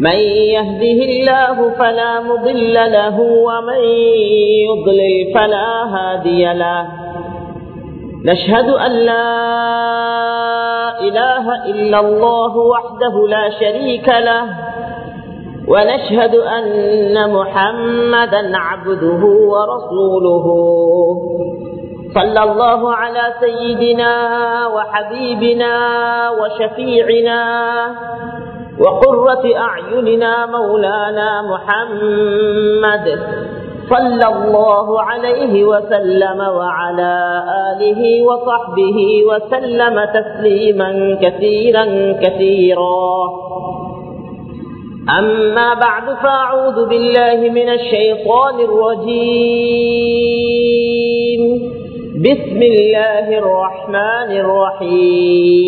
من يهده الله فلا مضل له ومن يضلل فلا هادي له. نشهد أن لا إله إلا الله وحده لا شريك له. ونشهد أن محمدا عبده ورسوله. صلى الله على سيدنا وحبيبنا وشفيعنا وقرة أعيننا مولانا محمد صلى الله عليه وسلم وعلى آله وصحبه وسلم تسليما كثيرا كثيرا. أما بعد فأعوذ بالله من الشيطان الرجيم. بسم الله الرحمن الرحيم.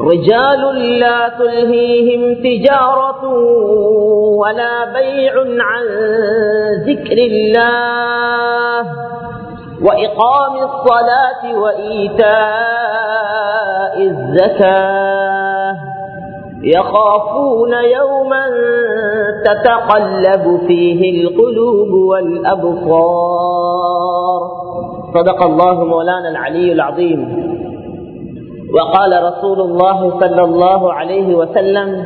رجال لا تلهيهم تجارة ولا بيع عن ذكر الله وإقام الصلاة وإيتاء الزكاة. يخافون يوما تتقلب فيه القلوب والأبصار. صدق الله مولانا العلي العظيم. وقال رسول الله صلى الله عليه وسلم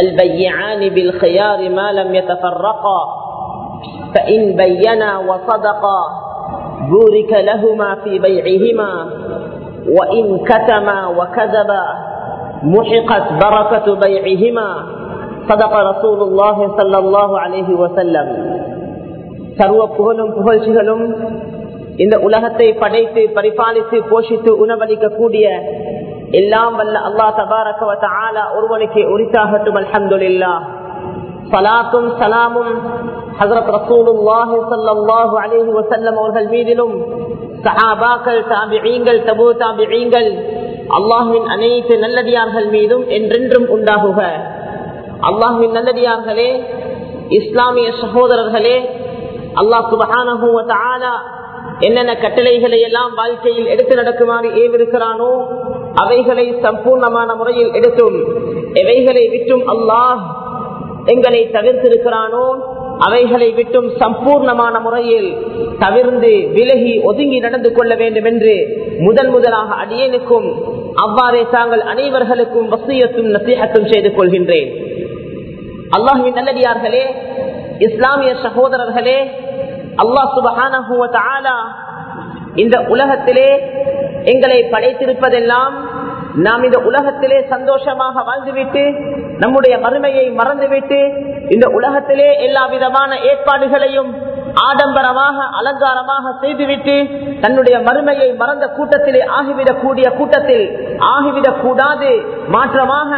البيعان بالخيار ما لم يتفرقا فإن بينا وصدقا بورك لهما في بيعهما وإن كتما وكذبا محقت بركة بيعهما. صدق رسول الله صلى الله عليه وسلم. سروا بهلم بهلشهلم இந்த உலகத்தை படைத்து பரிபாலித்து போஷித்து உணவளிக்க கூடிய எல்லாம் வல்ல அல்லா தபாரக ஆலா ஒருவனுக்கு உரித்தாகட்டும் அல்ஹம்துல்லா சலாத்தும் சலாமும் ஹசரத் ரசூலுல்லாஹி ஸல்லல்லாஹு அலைஹி வஸல்லம் அவர்கள் மீதிலும் சஹாபாக்கள் தாபிஈங்கள் தபூ தாபிஈங்கள் அல்லாஹ்வின் அனைத்து நல்லடியார்கள் மீதும் என்றென்றும் உண்டாகுக அல்லாஹ்வின் நல்லடியார்களே இஸ்லாமிய சகோதரர்களே அல்லாஹ் சுபஹானஹு வ தஆலா என்னென்ன கட்டளைகளை எல்லாம் வாழ்க்கையில் எடுத்து நடக்குமாறு ஏவிருக்கிறானோ அவைகளை சம்பூர்ணமான முறையில் எடுத்தும் எவைகளை விட்டும் அல்லாஹ் எங்களை தவிர்த்திருக்கிறானோ அவைகளை விட்டும் சம்பூர்ணமான முறையில் தவிர்ந்து விலகி ஒதுங்கி நடந்து கொள்ள வேண்டும் என்று முதன் முதலாக அடியனுக்கும் அவ்வாறே தாங்கள் அனைவர்களுக்கும் வசியத்தும் நசீகத்தும் செய்து கொள்கின்றேன். அல்லாஹுவின் நல்லடியார்களே இஸ்லாமிய சகோதரர்களே அல்லாஹ் சுபஹான இந்த உலகத்திலே எங்களை படைத்திருப்பதெல்லாம் நாம் இந்த உலகத்திலே சந்தோஷமாக வாழ்ந்துவிட்டு நம்முடைய மறுமையை மறந்துவிட்டு இந்த உலகத்திலே எல்லா விதமான ஏற்பாடுகளையும் ஆடம்பரமாக அலங்காரமாக செய்துவிட்டு தன்னுடைய மறுமையை மறந்த கூட்டத்திலே ஆகிவிடக் கூடிய கூட்டத்தில் ஆகிவிடக் கூடாது மாற்றமாக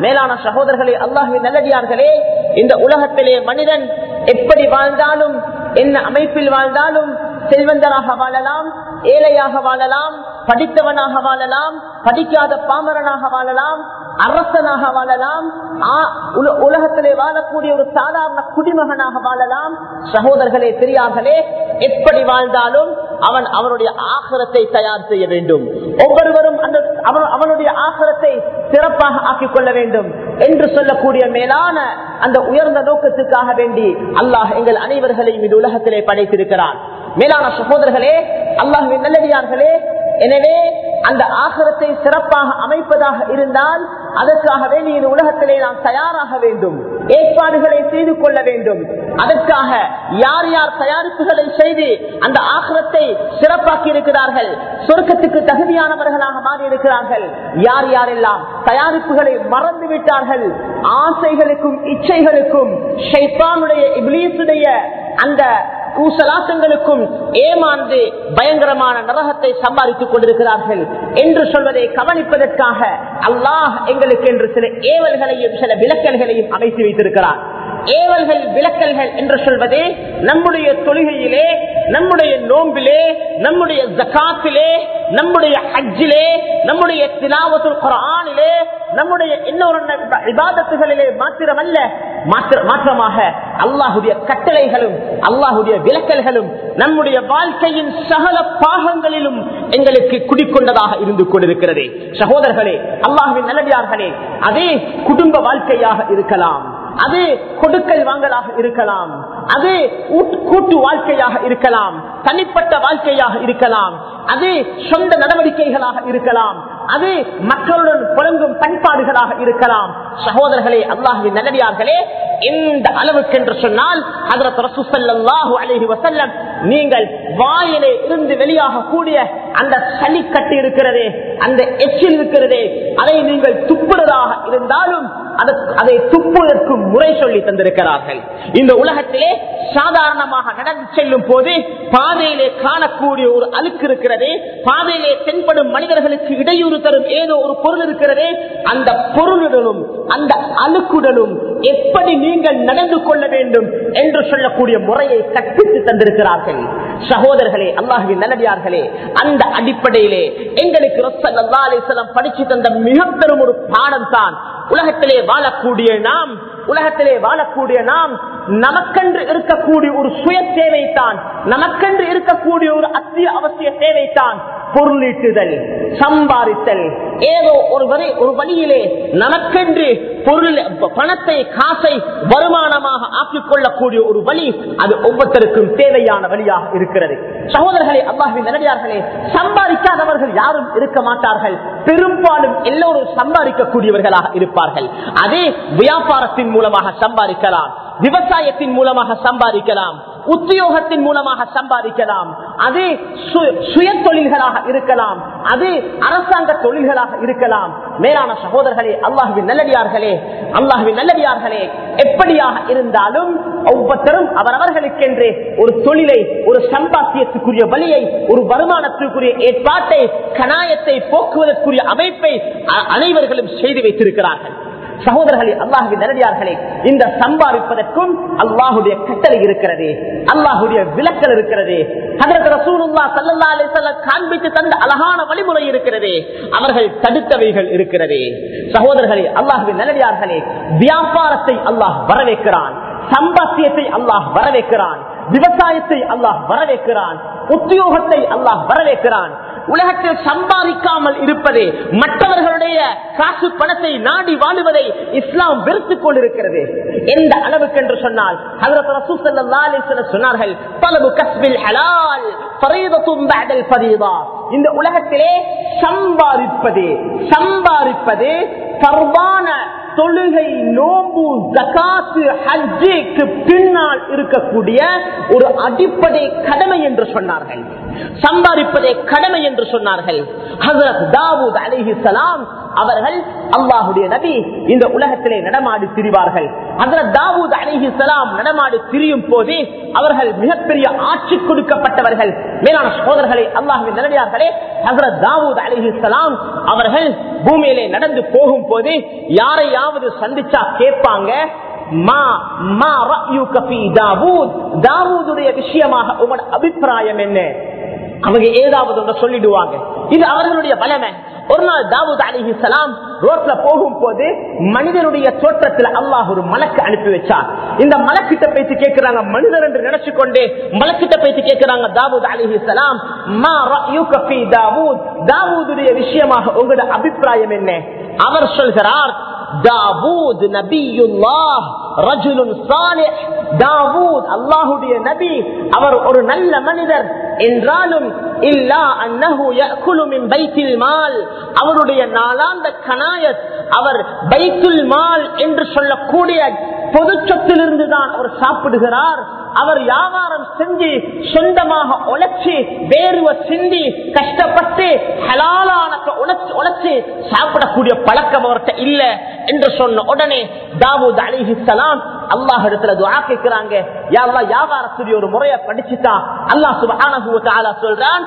மேலான சகோதரர்களே அல்லாஹுவின் நல்லடியார்களே இந்த உலகத்திலே மனிதன் எப்படி வாழ்ந்தாலும் என்ன அமைப்பில் வாழ்ந்தாலும் செல்வந்தராக வாழலாம் ஏழையாக வாழலாம் படித்தவனாக வாழலாம் படிக்காத பாமரனாக வாழலாம் அரசனாக வாழலாம் உலகத்திலே வாழக்கூடிய ஒரு சாதாரண குடிமகனாக வாழலாம். சகோதரர்களே பெரியார்களே எப்படி வாழ்ந்தாலும் அவன் அவனுடைய ஆகரத்தை தயார் செய்ய வேண்டும். ஒவ்வொருவரும் அந்த அவனுடைய ஆகரத்தை சிறப்பாக ஆக்கிக் கொள்ள வேண்டும் என்று சொல்லக்கூடிய மேலான அந்த உயர்ந்த நோக்கத்துக்காக வேண்டி அல்லாஹ் எங்கள் அனைவர்களையும் இது உலகத்திலே படைத்திருக்கிறான். மேலான சகோதரர்களே அல்லாஹுவின் நல்லடியார்களே எனவே அந்த ஆகரத்தை சிறப்பாக அமைப்பதாக இருந்தால் அதற்காக வேண்டி இந்த உலகத்திலே நாம் தயாராக வேண்டும் ஏற்பாடுகளை செய்து கொள்ள வேண்டும். அதற்காக யார் யார் தயாரிப்புகளை செய்து அந்த ஆகரத்தை சிறப்பாக்கி இருக்கிறார்கள் சொர்க்கத்துக்கு தகுதியானவர்களாக மாறி இருக்கிறார்கள் யார் யாரெல்லாம் தயாரிப்புகளை மறந்து விட்டார்கள் ஆசைகளுக்கும் இச்சைகளுக்கும் ஷைத்தானுடைய இப்லீசுடைய அந்த கூசலாட்டங்களுக்கும் ஏமாந்து பயங்கரமான நரகத்தை சம்பாதித்துக் கொண்டிருக்கிறார்கள் என்று சொல்வதை கவனிப்பதற்காக அல்லாஹ் எங்களுக்கு என்று சில ஏவல்களையும் சில விளக்கல்களையும் அமைத்து வைத்திருக்கிறார். ஏவல்கள் விளக்கல்கள் என்று சொல்வது நம்முடைய தொழுகையிலே நம்முடைய நோம்பிலே நம்முடைய ஜகாத்திலே நம்முடைய அஜிலே நம்முடைய திலாவத்துல் குரானிலே நம்முடைய இன்னொரு விவாதத்துகளிலே மாத்திரமல்ல மாற்றமாக அல்லாஹுடைய கட்டளைகளும் அல்லாஹுடைய விளக்கல்களும் நம்முடைய வாழ்க்கையின் சகல பாகங்களிலும் எங்களுக்கு குடிக்கொண்டதாக இருந்து கொண்டிருக்கிறது. சகோதரர்களே அல்லாஹுவின் நல்லடியார்களே அதே குடும்ப வாழ்க்கையாக இருக்கலாம். அது கொடுக்கல் வாங்கலாக இருக்கலாம். அது கூட்டு வாழ்க்கையாக இருக்கலாம். தனிப்பட்ட வாழ்க்கையாக இருக்கலாம். அது சொந்த நடவடிக்கைகளாக இருக்கலாம். அது மக்களுடன் புழங்கும் பண்பாடுகளாக இருக்கலாம். சகோதரர்களே அல்லாஹின் நல்லடியார்களே எந்த அளவுக்கு என்று சொன்னால் ஹஜ்ரத் ரசூலுல்லாஹி அலைஹி வசல்லம் நீங்கள் வாயிலே இருந்து வெளியாக கூடிய அந்த சளிக்கட்டு இருக்கிறதே அந்த எச்சில் இருக்கிறதே அதை நீங்கள் துப்புறதாக இருந்தாலும் அதை துப்புவதற்கு முறை சொல்லி தந்திருக்கிறார்கள். இந்த உலகத்திலே சாதாரணமாக நடந்து செல்லும் போது பாதையிலே காணக்கூடிய ஒரு அழுக்கு இருக்கிறது பாதையிலே தென்படும் மனிதர்களுக்கு இடையூறு தரும் ஏதோ ஒரு பொருள் இருக்கிறது அந்த பொருளுடனும் அந்த அழுக்குடனும் எப்படி நீங்கள் நடந்து கொள்ள வேண்டும் என்று சொல்லக்கூடிய முறையை கற்பித்து தந்திருக்கிறார்கள். சகோதரர்களே அல்லாஹின் நல்லடியார்களே அந்த அடிப்படையிலே எங்களுக்கு ரசல்லா படிச்சு தந்த மிக பெரும் ஒரு பாடம் தான். உலகத்திலே வாழக்கூடிய நாம் உலகத்திலே வாழக்கூடிய நாம் நமக்கென்று இருக்கக்கூடிய ஒரு சுய தேவைத்தான் நமக்கென்று இருக்கக்கூடிய ஒரு அத்திய அவசிய தேவைத்தான் பொருளீட்டுதல் சம்பாதித்தல் ஏதோ ஒரு வரை ஒரு வழியிலே நமக்கென்று பொருள் பணத்தை காசை வருமானமாக ஆக்கிக் கொள்ளக்கூடிய ஒரு வழி அது ஒவ்வொருத்தருக்கும் தேவையான வழியாக இருக்கிறது. சகோதரர்களே அல்லாஹின் நிலையார்களே சம்பாதிக்காதவர்கள் யாரும் இருக்க மாட்டார்கள். பெரும்பாலும் எல்லோரும் சம்பாதிக்கக்கூடியவர்களாக இருப்பார்கள். அதே வியாபாரத்தின் மூலமாக சம்பாதிக்கலாம். விவசாயத்தின் மூலமாக சம்பாதிக்கலாம். உத்தியோகத்தின் மூலமாக சம்பாதிக்கலாம். அது சு- சுய தொழில்களாக இருக்கலாம். அது அரசாங்க தொழில்களாக இருக்கலாம். மேலான சகோதரர்களே அல்லாஹுவின் நல்லடியார்களே அல்லாஹுவின் நல்லடியார்களே எப்படியாக இருந்தாலும் ஒவ்வொருத்தரும் அவரவர்களுக்கென்று ஒரு தொழிலை ஒரு சம்பாத்தியத்துக்குரிய வழியை ஒரு வருமானத்திற்குரிய ஏற்பாட்டை கணாயத்தை போக்குவதற்குரிய அமைப்பை அனைவர்களும் செய்து வைத்திருக்கிறார்கள். சகோதரர்களே அல்லாஹுவின் நேரடியார்களே இந்த சம்பாதிப்பதற்கும் அல்லாஹுடைய கட்டளை இருக்கிறது அல்லாஹுடைய விளக்கல் இருக்கிறது. காண்பித்து தந்த அழகான வழிமுறை இருக்கிறது அவர்கள் தடுத்தவைகள் இருக்கிறது. சகோதரர்களே அல்லாஹுவின் நேரடியார்களே வியாபாரத்தை அல்லாஹ் வரவேற்கிறான் சம்பாத்தியத்தை அல்லாஹ் வரவேற்கிறான் விவசாயத்தை அல்லாஹ் வரவேற்கிறான் உத்தியோகத்தை அல்லாஹ் வரவேற்கிறான் உலகத்தில் சம்பாதிக்காமல் இருப்பது மற்றவர்களுடைய காசு பணத்தை நாடி வாழுவதை இஸ்லாம் வெறுத்துக் கொண்டிருக்கிறது. எந்த அளவுக்கு என்று சொன்னால் சொன்னார்கள் பலவு கஸ்பில் ஹலால் இந்த உலகத்திலே சம்பாதிப்பது சம்பாதிப்பது சர்வான தொழுகை நோம்பு ஜகாத்து ஹஜ்ஜிக்கு பின்னால் இருக்கக்கூடிய ஒரு அடிப்படை கடமை என்று சொன்னார்கள். சம்பாதிப்பதே கடமை என்று சொன்னார்கள். ஹசரத் தாவூத் அலிஹிசலாம் அவர்கள் அல்லாஹுடைய நபி இந்த உலகத்திலே நடமாடி திரிவார்கள். ஹசரத் தாவூத் அலிஹி சலாம் நடமாடி திரியும் போது அவர்கள் மிகப்பெரிய ஆட்சி கொடுக்கப்பட்டவர்கள். மேலான சோதர்களை அல்லாஹுவின் நிலையார்களே ஹசரத் தாவூத் அலிஹி சலாம் அவர்கள் பூமியிலே நடந்து போகும் போது யாராவது சந்திச்சா கேட்பாங்க விஷயமாக உங்களோட அபிப்பிராயம் என்ன? அவங்க ஏதாவது ஒன்று சொல்லிடுவாங்க. இது அவர்களுடைய பலமை ஒரு நாள் தாவூத் அலிஹி சலாம் ரோட்ல போகும் போது மனிதனுடைய தோற்றத்துல அல்லாஹ் ஒரு மலக்கு அனுப்பி வச்சார். இந்த மலக்கிட்ட பேசி கேட்கிறாங்க மனிதர் என்று நினைச்சு கொண்டு மலக்கிட்ட பேசி கேட்கிறாங்க தாவூத் அலிஹி சலாம் தாவூத். தாவூதுடைய விஷயமாக உங்களோட அபிப்பிராயம் என்ன? அவர் சொல்கிறார் தாவூத் நபியுல்லாஹ் ரஜுலுன் சாலிஹ். தாவூத் அல்லாஹுடைய நபி அவர் ஒரு நல்ல மனிதர். என்றாலும் இல்லா அன்னஹு யஅகுலு மின் பைத்தில் மால். அவருடைய நாளாந்த கனாயத் அவர் பைத்துல் மால் என்று சொல்லக்கூடிய பொதுச்சத்திலிருந்து தான் அவர் சாப்பிடுகிறார். அவர் வியாபாரம் செஞ்சு சொந்தமாக உழைச்சி வேர்வை சிந்தி கஷ்டப்பட்டு ஹலாலான உழைச்சு உழைச்சு சாப்பிடக்கூடிய பழக்கம் அவர்கிட்ட இல்ல என்று சொன்ன உடனே தாவூத் அலிஹி சலாம் அல்லாஹ் இடத்துல துவா கேட்கிறாங்க யாரெல்லாம் வியாபாரத்துடைய ஒரு முறையை படிச்சுட்டா? அல்லாஹ் சுபான சொல்றான்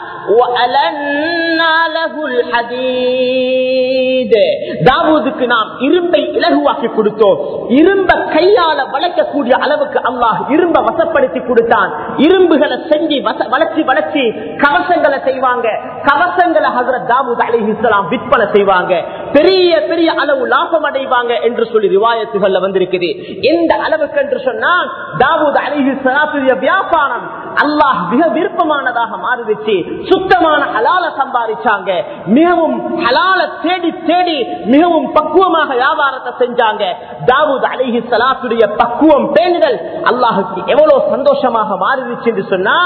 தாவூதுக்கு நாம் இரும்பை இலகுவாக்கி கொடுத்தோம். இரும்ப கையால வளைக்கக்கூடிய அளவுக்கு அல்லாஹ் இரும்ப வசப்படுத்தி கொடுத்தான். இரும்புகளை செஞ்சு வச- வளர்ச்சி கவசங்களை செய்வாங்க. கவசங்களை ஹசரத் தாவூத் அலிஹிஸ்லாம் விற்பனை செய்வாங்க. பெரிய பெரிய அளவு லாபம் அடைவாங்க என்று சொல்லி ரிவாயத்துகள்ல வந்திருக்குது. எந்த அளவுக்கு என்று சொன்னால் தாவூத் அலிஹிஸ்லாத்துடைய வியாபாரம் அல்லாஹ் மிக விருப்பமானதாக மாறிடுச்சு சுத்தமான ஹலால சம்பாதிச்சாங்க மிகவும் ஹலால தேடி தேடி மிகவும் பக்குவமாக வியாபாரத்தை செஞ்சாங்க. தாவூத் அலிஹி சலாத்துடைய பக்குவம் பேணுதல் அல்லாஹுக்கு எவ்வளவு சந்தோஷமாக மாறிடுச்சு என்று சொன்னா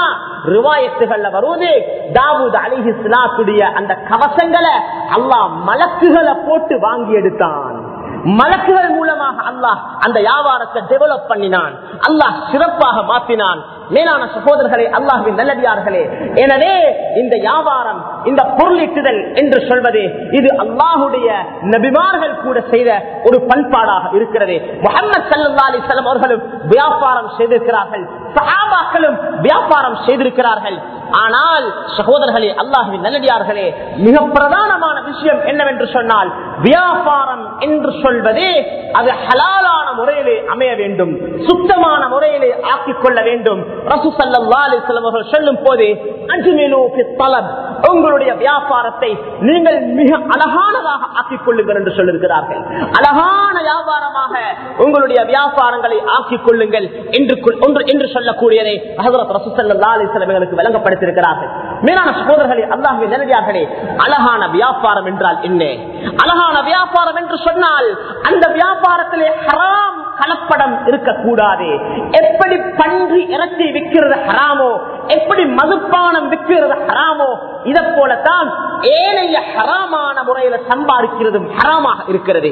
ரிவாயத்துகள்ல வருவது தாவூத் அலிஹி சலாத்துடைய அந்த கவசங்களை அல்லாஹ் மலக்குகளை போட்டு வாங்கி எடுத்தான். மலக்குகள் மூலமாக அல்லாஹ் அந்த வியாபாரத்தை டெவலப் பண்ணினான். அல்லாஹ் சிறப்பாக மாற்றினான் மேலான சகோதரர்களே அல்லாஹின் நல்லடியார்களே எனவே இந்த வியாபாரம் இந்த பொருளீட்டுதல் என்று சொல்வது இது அல்லாஹுடைய நபிமார்கள் கூட செய்த ஒரு பண்பாடாக இருக்கிறது. முகமது சல்லா அலிஸ்லாம் அவர்களும் வியாபாரம் செய்திருக்கிறார்கள். சஹாபாக்களும் வியாபாரம் செய்திருக்கிறார்கள். ஆனால் சகோதரர்களே அல்லாஹுவின் நல்லடியார்களே மிக பிரதானமான விஷயம் என்னவென்று சொன்னால் வியாபாரம் என்று சொல்வது அது ஹலாலான முறையிலே அமைய வேண்டும் சுத்தமான முறையிலே ஆக்கிக் கொள்ள வேண்டும். ரசூ ஸல்லல்லாஹு அலைஹி அவர்கள் சொல்லும் போது அஜ்மிலு ஃபி உங்களுடைய வியாபாரத்தை நீங்கள் மிக அழகானதாக ஆக்கிக் கொள்ளுங்கள் என்று சொல்லிருக்கிறார்கள் அழகான வியாபாரமாக உங்களுடைய வியாபாரங்களை ஆக்கிக் கொள்ளுங்கள் என்று என்று சொல்லக்கூடியதை ஹசரத் ரசூ ஸல்லல்லாஹு மேலான சகோதரர்களே அல்லாஹ்வின் நல்லடியார்களே அழகான வியாபாரம் என்றால் என்ன? அழகான வியாபாரம் என்று சொன்னால் அந்த வியாபாரத்திலே ஹராம் கலப்படம் இருக்கக்கூடாது. எப்படி பன்றி இறச்சி விற்கிறது ஹராமோ எப்படி மதுப்பானம் விற்கிறது ஹராமோ இதை போலத்தான் ஏனைய ஹராமான முறையில சம்பாதிக்கிறதும் ஹராமாக இருக்கிறது.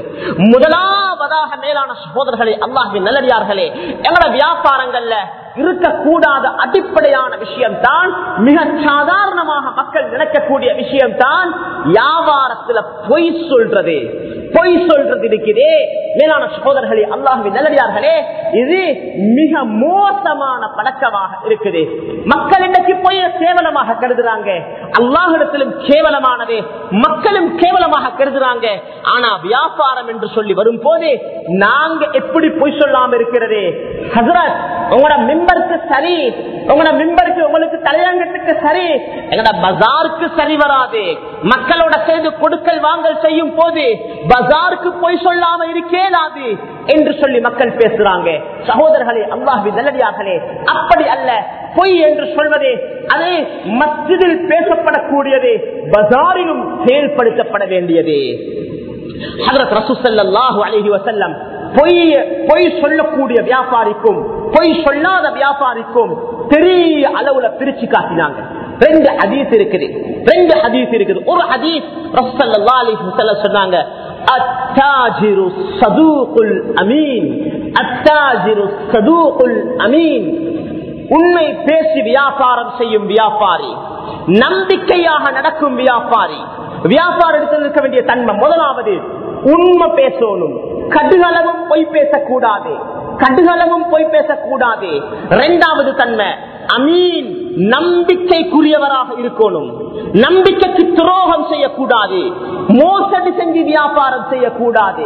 முதலாவதாக மேலான சகோதரர்களே அல்லாஹின் நல்லடியார்களே எங்களோட வியாபாரங்கள்ல இருக்கக்கூடாத அடிப்படையான விஷயம் தான் மிக சாதாரணமாக மக்கள் நினைக்கக்கூடிய விஷயம் தான் வியாபாரத்துல பொய் சொல்றது. பொய் சொல்றது இருக்குதே மேலான சகோதரர்களே அல்லாஹுவின் நல்லடியார்களே இது மிக மோசமான பழக்கமாக இருக்குது. மக்கள் இன்றைக்கு பொய் கேவலமாக கருதுறாங்க. அல்லாஹிடத்திலும் கேவலமானது. மக்களும் கேவலமாக கருதுறாங்க. ஆனா வியாபாரம் என்று சொல்லி வரும் போது நாங்க எப்படி பொய் சொல்லாம இருக்கிறது? ஹசரத் உங்களோட மெம்பருக்கு சரி. உங்களோட மெம்பருக்கு உங்களுக்கு தலையங்கத்துக்கு சரி. எங்களோட பஜாருக்கு சரி வராது. மக்களோட சேர்ந்து கொடுக்கல் வாங்கல் செய்யும் போது பஜாருக்கு பொய் சொல்லாம இருக்கேனாது என்று சொல்லி மக்கள் பேசுறாங்க. சகோதரர்களே அல்லாஹி நல்லடியார்களே அப்படி அல்ல. பொய் என்று சொல்வது அது மத்தியில் பேசப்படக்கூடியது பஜாரிலும் செயல்படுத்தப்பட வேண்டியது. பொய் பொய் சொல்லக்கூடிய வியாபாரிக்கும் பொய் சொல்லாத வியாபாரிக்கும் பெரிய அளவுல பிரிச்சு காட்டினாங்க. ரெண்டு அதீஸ் இருக்குது. ரெண்டு அதீஸ் இருக்குது. ஒரு அதீஸ் சொன்னாங்க. அத்தாஜிரு சதூகுல் அமீன். அத்தாஜிரு சதூகுல் அமீன். உண்மை பேசி வியாபாரம் செய்யும் வியாபாரி. நம்பிக்கையாக நடக்கும் வியாபாரி. வியாபாரத்தில் இருக்க வேண்டிய தன்மை முதலாவது உண்மை பேசணும். கடுகளவும் பொய் பேசக்கூடாது. கடுகளவும் பொய் பேசக்கூடாது. இரண்டாவது தன்மை அமீன். நம்பிக்கைக்குரியவராக இருக்கணும். நம்பிக்கைக்கு துரோகம் செய்யக்கூடாது. மோசடி செஞ்சு வியாபாரம் செய்யக்கூடாது.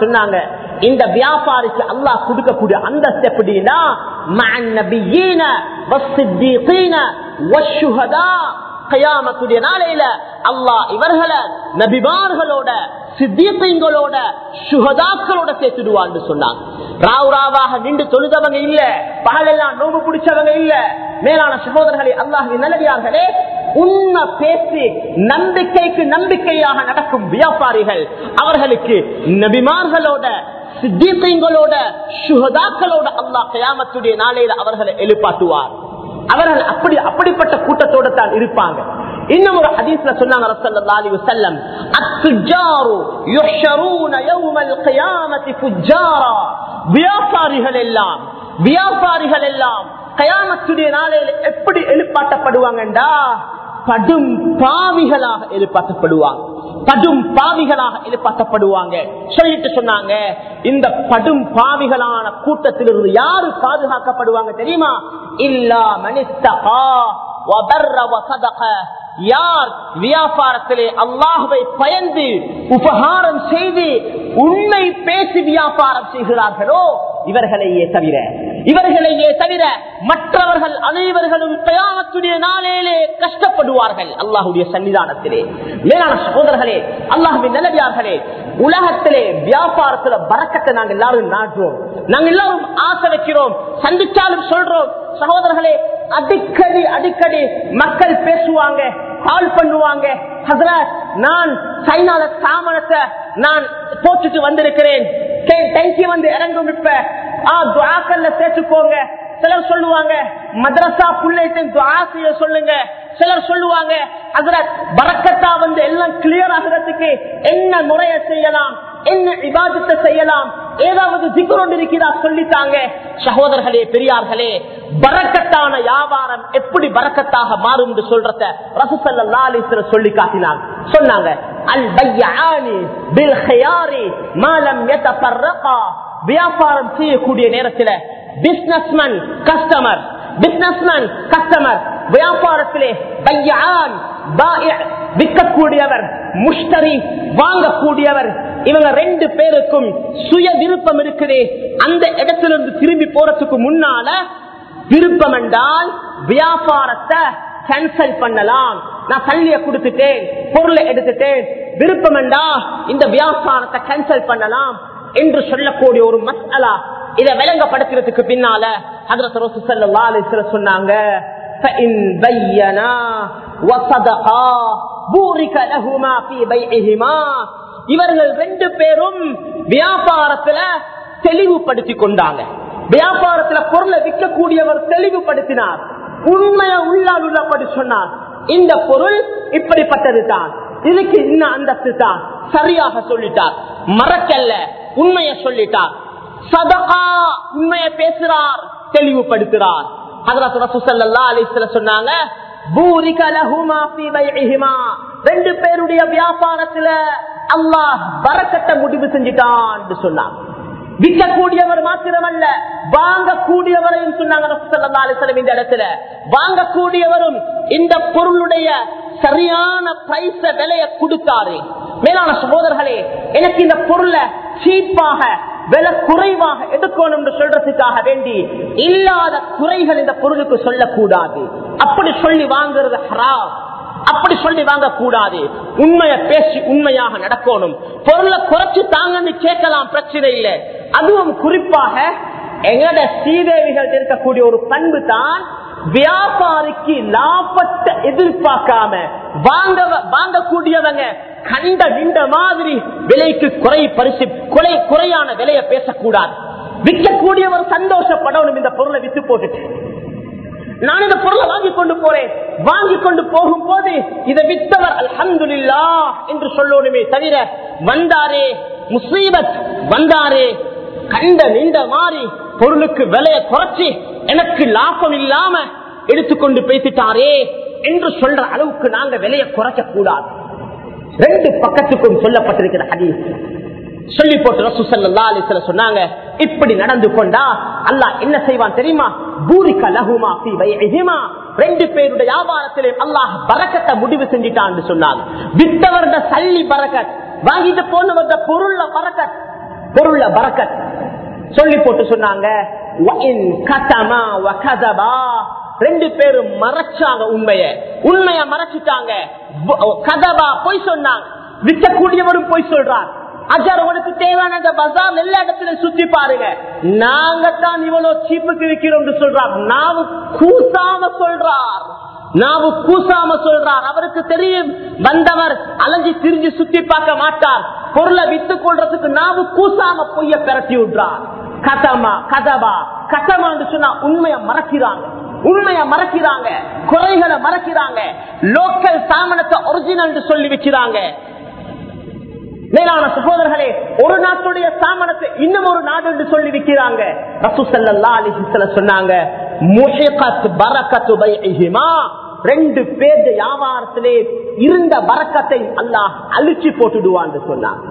சொன்னாங்க இந்த வியாபாரிக்கு அல்லாஹ் கொடுக்கக்கூடிய அந்தஸ்து எப்படின்னா கயாமத்துடைய நாளையில அல்லாஹ் இவர்களை நபிமார்களோட சித்தியத்தைங்களோட சுகதாக்களோட சேர்த்துடுவான்னு சொன்னாங்க. ராவுராவாக நின்று தொழுதவங்க இல்ல பகலெல்லாம் நோம்பு பிடிச்சவங்க இல்ல மேலான சகோதரர்களே அல்லாஹ் நல்லடியார்களே உண்மை பேசி நம்பிக்கைக்கு நம்பிக்கையாக நடக்கும் வியாபாரிகள் அவர்களுக்கு நபிமார்களோட சித்தியங்களோட சுகதாக்களோட அல்லாஹ் கயாமத்துடைய நாளையில அவர்களை எழுப்பாட்டுவார். அவர்கள் அப்படி அப்படிப்பட்ட கூட்டத்தோட தான் இருப்பாங்க. இன்னும் ஒரு ஹதீஸ்ல சொன்னாங்க ரசல்லல்லாஹு அலைஹி வஸல்லம் அத்துஜாரு யுஹ்ஷரூன யௌமல் கியாமத்தி ஃபுஜ்ஜாரா. வியாபாரிகள் எல்லாம் வியாபாரிகள் எல்லாம் கயாமத்துடைய நாளையில எப்படி எழுப்பாட்டப்படுவாங்கண்டா கடும் பாவிகளாக எதிர்பார்க்கப்படுவாங்க. கடும் பாவிகளாக எதிர்பார்க்கப்படுவாங்க. சொல்லிட்டு சொன்னாங்க இந்த படும் பாவிகளான கூட்டத்திலிருந்து யாரு பாதுகாக்கப்படுவாங்க தெரியுமா? இல்லா மனிதா யார் வியாபாரத்திலே அல்லாஹுவை பயந்து உபகாரம் செய்து உண்மை பேசி வியாபாரம் செய்கிறார்களோ இவர்களையே தவிர இவர்களையே தவிர மற்றவர்கள் அனைவர்களும் தயாரத்துடைய நாளிலே கஷ்டப்படுவார்கள் அல்லாஹுடைய சன்னிதானத்திலே. மேலான சகோதரர்களே அல்லாஹுவின் நிலவியார்களே உலகத்திலே வியாபாரத்துல பறக்கத்தை நாங்கள் எல்லாரும் நாடுறோம் நாங்க எல்லாரும் ஆசை வைக்கிறோம் சந்திச்சாலும் சொல்றோம். சகோதரர்களே அடிக்கடி அடிக்கடி மக்கள் பேசுவாங்க கால் பண்ணுவாங்க. நான் சைனால சாமனத்தை நான் போட்டுட்டு வந்திருக்கிறேன். டைக்கி வந்து இறங்கும் இப்ப. துவாக்கல்ல பேசுக்கோங்க சிலர் சொல்லுவாங்க மதரசா புள்ளைட்டு துவாசிய சொல்லுங்க. சிலர் சொல்லுவாங்க அதுல பறக்கத்தா வந்து எல்லாம் கிளியர் ஆகிறதுக்கு என்ன முறைய செய்யலாம்? என்ன விவாதத்தை செய்யலாம்? ஏதாவது சிக்கரோடு இருக்கிறா சொல்லித்தாங்க. சகோதரர்களே பெரியார்களே பறக்கத்தான வியாபாரம் எப்படி பறக்கத்தாக மாறும் சொல்றத ரசூசல்லா அலிஸ்வர சொல்லி காட்டினாங்க. சொன்னாங்க அல் பையானி பில் ஹயாரி மாலம் வியாபாரம் செய்யக்கூடிய நேரத்தில் பிசினஸ்மேன் கஸ்டமர் பிசினஸ்மேன் கஸ்டமர் வியாபாரத்திலே பையான் விற்கக்கூடியவர் முஷ்டரி வாங்கக்கூடியவர் இவங்க ரெண்டு பேருக்கும் சுய விருப்பம் இருக்குதே. அந்த இடத்துல இருந்து திரும்பி போறதுக்கு முன்னால விருப்பம் என்றால் வியாபாரத்தை கேன்சல் பண்ணலாம். நான் தள்ளிய கொடுத்துட்டேன் பொருளை எடுத்துட்டேன். விருப்பம் என்றா இந்த வியாபாரத்தை கேன்சல் பண்ணலாம் என்று சொல்லக்கூடிய ஒரு மசாலா இதை விளங்கப்படுத்துறதுக்கு பின்னால ஹதரத் ரோசு சல்லா அலிஸ்ல சொன்னாங்க இவர்கள் ரெண்டு பேரும் வியாபாரத்துல தெளிவுபடுத்தி கொண்டாங்க. வியாபாரத்துல பொருளை விற்கக்கூடியவர் தெளிவுபடுத்தினார். உண்மையை உள்ளால் உள்ளபடி சொன்னார். இந்த பொருள் இப்படிப்பட்டது தான் இதுக்கு இன்னும் அந்தஸ்து தான் சரியாக சொல்லிட்டார். மறக்கல்ல. உண்மையை சொல்லிட்டார். சதகா உண்மையை பேசுறார். தெளிவுபடுத்துறார். சொன்னாங்க ரெண்டு பேருடைய வியாபாரத்துல அல்லாஹ் வரக்கட்ட முடிவு செஞ்சிட்டான் சொன்னான். விற்கக்கூடியவர் மாத்திரமல்ல வாங்கக்கூடியவரையும் சொன்னாங்க இந்த இடத்துல. வாங்கக்கூடியவரும் இந்த பொருளுடைய சரியான பிரைஸ விலைய கொடுத்தாரு. மேலான சகோதரர்களே எனக்கு இந்த பொருளை சீப்பாக விலை குறைவாக எடுக்கணும் என்று சொல்றதுக்காக வேண்டி இல்லாத குறைகள் இந்த பொருளுக்கு சொல்லக்கூடாது. அப்படி சொல்லி வாங்குறது ஹராம். அப்படி சொல்லி வாங்க கூடாது உண்மையை பேசி உண்மையாக நடக்கணும். பொருளை குறைச்சு தாங்கன்னு கேட்கலாம் பிரச்சனை இல்லை. அதுவும் குறிப்பாக எங்கட ஸ்ரீதேவிகள் இருக்கக்கூடிய ஒரு பண்பு தான் வியாபாரிக்கு லாபத்தை எதிர்பார்க்காம வாங்க வாங்கக்கூடியவங்க கண்ட நின்ற மாதிரி விலைக்கு குறை பரிசு குறை குறையான விலையை பேசக்கூடாது. விற்கக்கூடியவர் சந்தோஷப்படணும் இந்த பொருளை வித்து போட்டுட்டு. நான் இந்த பொருளை வாங்கி கொண்டு போறேன். வாங்கி கொண்டு போகும் போது இதை வித்தவர் அல்ஹம்துலில்லா என்று சொல்லணுமே தவிர வந்தாரே முசீபத் வந்தாரே. கண்ட நின்ற மாதிரி பொருளுக்கு விலையை குறைச்சி எனக்கு லாபம் இல்லாம எடுத்துக்கொண்டு பேசிட்டாரே என்று சொல்ற அளவுக்கு நாங்க விலையை குறைக்க கூடாது ரெண்டு பக்கத்துக்கும் சொல்லப்பட்டிருக்கிற ஹதீஸ். சொல்லி போட்டு ரசூ சல்லா அலிஸ்ல சொன்னாங்க இப்படி நடந்து கொண்டா அல்லாஹ் என்ன செய்வான் தெரியுமா? பூரிக்க லகுமா பி வைமா ரெண்டு பேருடைய வியாபாரத்திலே அல்லாஹ் பறக்கத்தை முடிவு செஞ்சிட்டான்னு சொன்னாங்க. வித்தவர்த சல்லி பறக்கத் வாங்கிட்டு போனவர்த பொருள்ல பறக்கத் பொருள்ல பறக்கத் சொல்லி போட்டு சொன்னாங்க கதமா ரெண்டு பேரும் மறைச்சாங்க உண்மைய. உண்மைய மறைச்சிட்டாங்க. கதவா கதபா பொய் சொன்னாங்க விற்கக்கூடியவரும் பொய் சொல்றார். அஜர் உனக்கு தேவையான அந்த பஜார் எல்லா இடத்துல சுத்தி பாருங்க. நாங்க தான் இவ்வளவு சீப்புக்கு விற்கிறோம் சொல்றார். நாவு கூசாம சொல்றார். நாவு கூசாம சொல்றார். அவருக்கு தெரியும். வந்தவர் அலைஞ்சு திரிஞ்சு சுத்தி பார்க்க மாட்டார். பொருளை வித்து கொள்றதுக்கு நாவு கூசாம பொய்ய பெரட்டி விடுறார். கதமா கதவா கதமான்னு சொன்னா உண்மையை மறக்கிறாங்க. உண்மையை மறக்கிறாங்க குறைகளை மறக்கிறாங்க லோக்கல் சாமனத்தை ஒரிஜினல் சொல்லி வக்கிறாங்க. மேலான சகோதரர்களே ஒரு நாட்டுடைய சாமனத்தை இன்னும் ஒரு நாடு என்று சொல்லி விற்கிறாங்க ரசூசல்லா சொன்னாங்க ரெண்டு பேர் வியாபாரத்திலே இருந்த வரக்கத்தை அல்லாஹ் அழிச்சு போட்டுடுவான்னு சொன்னாங்க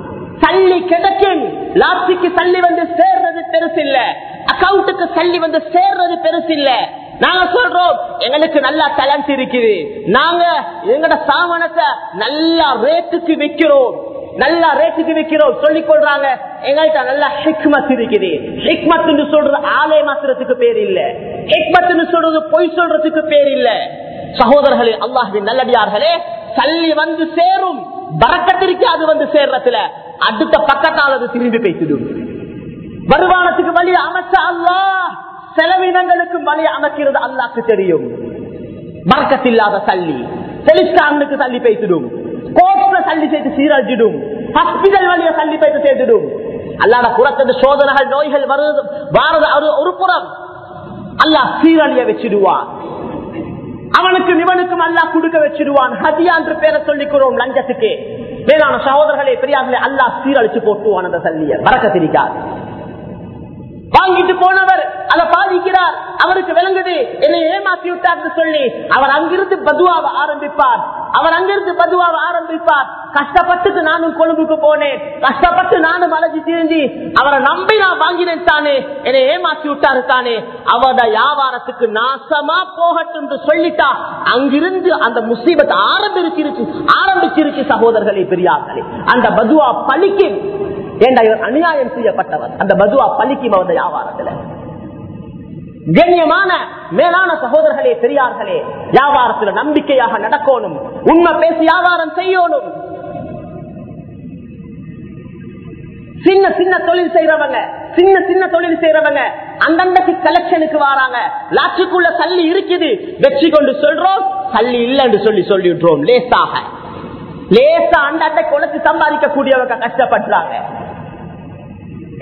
சல்லி கிடைக்கும் லாஸ்டிக்கு சல்லி வந்து சேர்றது பெருசு இல்ல அக்கௌண்ட்டுக்கு சல்லி வந்து சேர்றது பெருசு இல்ல நாங்க சொல்றோம் எங்களுக்கு நல்ல டேலண்ட் இருக்குது. நாங்க எங்கட சாமானத்தை நல்ல ரேட்டுக்கு விக்கிறோம். நல்ல ரேட்டுக்கு விக்கிறோம். சொல்லிக் கொள்றாங்க எங்கள்கிட்ட நல்ல ஹிக்மத் இருக்குது. ஹிக்மத் சொல்றது ஆலய மாத்திரத்துக்கு பேர் இல்ல. ஹிக்மத் சொல்றது பொய் சொல்றதுக்கு பேர் இல்ல. சகோதரர்களே அல்லாஹின் நல்லடியார்களே சல்லி வந்து சேரும். பறக்கத்திற்கு அது வந்து சேர்றதுல அடுத்த பக்கத்தால் அது திரும்பி பேசிடும் வருமானத்துக்கு வழி அமைச்ச அல்லாஹ். செலவினங்களுக்கு வழி அமைக்கிறது அல்லாக்கு தெரியும். மறக்கத்தில்லாத தள்ளி செலிஸ்டாண்டுக்கு தள்ளி பேசிடும். கோர்ட்ல தள்ளி சேர்த்து சீரழிச்சிடும். ஹாஸ்பிட்டல் வழிய தள்ளி பேச சேர்த்துடும். அல்லாத புறத்தது சோதனைகள் நோய்கள் வருது வாரது அது ஒரு புறம். அல்லாஹ் சீரழிய வச்சிடுவான். அவனுக்கு இவனுக்கும் அல்லா கொடுக்க வச்சிருவான் ஹதியா என்று பேரை சொல்லிக்கிறோம் லஞ்சத்துக்கு. வேளாண் சகோதரர்களே பெரியார்களே அல்லாஹ் சீரழிச்சு போட்டுவான் அந்த சல்லிய. திரிக்காது வாங்கிட்டு போனவர் அதை பாதிக்கிறார். அவருக்கு விளங்குது என்னை ஏமாத்தி விட்டார் சொல்லி அவர் அங்கிருந்து பதுவாவை ஆரம்பிப்பார். அவர் அங்கிருந்து பதுவாவை ஆரம்பிப்பார். கஷ்டப்பட்டு நானும் கொழும்புக்கு போனேன். கஷ்டப்பட்டு நானும் அலைஞ்சு திரிஞ்சு அவரை நம்பி நான் வாங்கினேன் தானே. என்னை ஏமாத்தி விட்டாரு தானே. அவரோட வியாபாரத்துக்கு நாசமா போகட்டும் என்று சொல்லிட்டா அங்கிருந்து அந்த முசீபத்தை ஆரம்பிச்சிருச்சு. ஆரம்பிச்சிருச்சு சகோதரர்களே பெரியார்களே அந்த பதுவா பலிக்கும் ஏண்டா இவர் அநியாயம் செய்யப்பட்டவர் அந்த பதுவா பலிக்கும் அவருடைய வியாபாரத்துல. கண்ணியமான மேலான சகோதரர்களே பெரியார்களே வியாபாரத்தில் நம்பிக்கையாக நடக்கணும். உண்மை பேசி வியாபாரம் செய்யணும். சின்ன சின்ன தொழில் செய்யறவங்க சின்ன சின்ன தொழில் செய்யறவங்க அந்தந்தக்கு கலெக்ஷனுக்கு வராங்க. லாட்சிக்குள்ள தள்ளி இருக்குது. வச்சு கொண்டு சொல்றோம் தள்ளி இல்லைன்னு சொல்லி சொல்லிடுறோம் லேசாக. லேசா அண்டாட்டை குளத்து சம்பாதிக்க கூடியவங்க கஷ்டப்படுறாங்க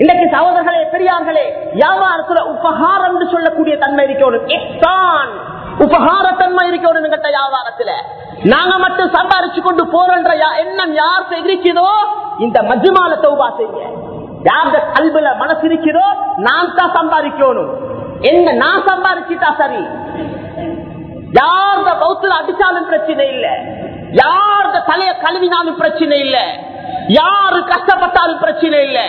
இன்னைக்கு சகோதரர்களே பெரியார்களே வியாபாரத்துல உபகாரம் என்று சொல்லக்கூடிய தன்மை இருக்கணும் உபகாரத்தன்மை இருக்கணும் எங்கிட்ட வியாபாரத்துல. நாங்க மட்டும் சம்பாரிச்சு கொண்டு போறோன்ற எண்ணம் யார் இருக்குதோ இந்த மஜ்மால தௌபா செய்ய யார் கல்வில மனசு இருக்கிறோ நான் தான் சம்பாதிக்கணும். என்ன நான் சம்பாதிச்சுட்டா சரி? யார் பௌத்துல அடிச்சாலும் பிரச்சனை இல்ல. யார்த தலைய கழுவினாலும் பிரச்சனை இல்ல. யாரு கஷ்டப்பட்டாலும் பிரச்சனை இல்ல.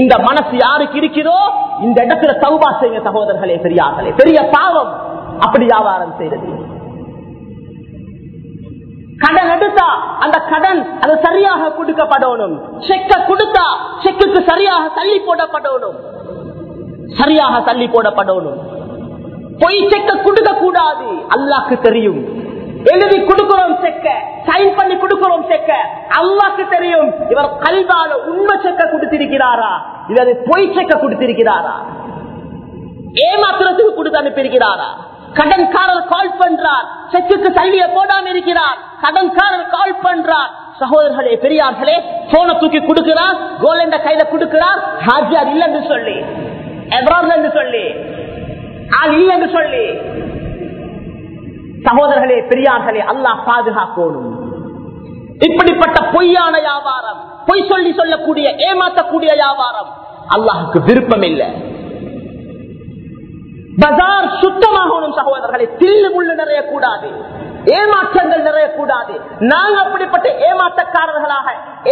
இந்த மனசு யாருக்கு இருக்கிறோ இந்த இடத்துல சௌபா செய்ய சகோதரர்களே பெரியார்களே. பெரிய பாவம் அப்படி வியாபாரம் செய்யறது கடன் எடுத்தா அந்த கடன் அது சரியாக கொடுக்கப்படணும். செக்க கொடுத்தா செக்குக்கு சரியாக தள்ளி போடப்படணும். சரியாக தள்ளி போடப்படணும். பொய் செக்க கொடுக்க கூடாது அல்லாக்கு தெரியும். எழுதி கொடுக்கிறோம் செக்க சைன் பண்ணி கொடுக்கிறோம் செக்க அல்லாக்கு தெரியும் இவர் கல்வால உண்மை செக்க கொடுத்திருக்கிறாரா? இவர் பொய் செக்க கொடுத்திருக்கிறாரா? ஏமாத்திரத்துக்கு கொடுத்து அனுப்பியிருக்கிறாரா? கடன்காரர் கால் பண்றார் செக்குக்கு தள்ளிய போடாம இருக்கிறார். கடன்காரர் கால் பண்றார். சகோதரர்களே பெரியார்களே போன தூக்கி கொடுக்கிறார் கோலண்ட கையில கொடுக்கிறார். ஹாஜியார் இல்லைன்னு சொல்லி எப்ராட் என்று சொல்லி ஆள் இல்லைன்னு சொல்லி சகோதரர்களே பெரியார்களே அல்லாஹ் பாதுகாக்கணும். இப்படிப்பட்ட பொய்யான வியாபாரம் பொய் சொல்லி சொல்லக்கூடிய ஏமாற்றக்கூடிய வியாபாரம் அல்லாஹுக்கு விருப்பம் இல்லை பஜார் சுத்தமாகணும் சகோதரர்களை தில்லு முள்ளு நிறைய கூடாது ஏமாற்றங்கள் நிறைய கூடாது நாங்கள் அப்படிப்பட்ட ஏமாற்றக்காரர்களாக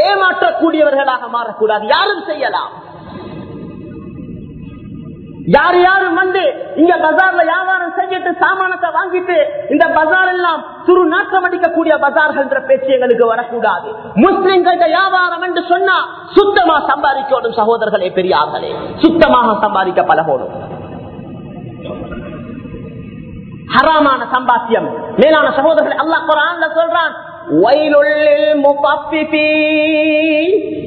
ஏமாற்றக்கூடியவர்களாக மாறக்கூடாது. யாரும் செய்யலாம். யார் யாரும் வந்து இங்க பஜார்ல வியாபாரம் செஞ்சுட்டு சாமானத்தை வாங்கிட்டு இந்த பஜார் எல்லாம் துரு நாட்டம் அடிக்கக்கூடிய பஜார்கள் பேச்சு எங்களுக்கு வரக்கூடாது. முஸ்லிம்கள வியாபாரம் என்று சொன்னா சுத்தமா சம்பாதிக்கணும் சகோதரர்களே பெரியார்களே. சுத்தமாக சம்பாதிக்க பழகணும் ஹராமான சம்பாத்தியம். மேலான சகோதரர்கள் அல்லா குரான்ல சொல்றான்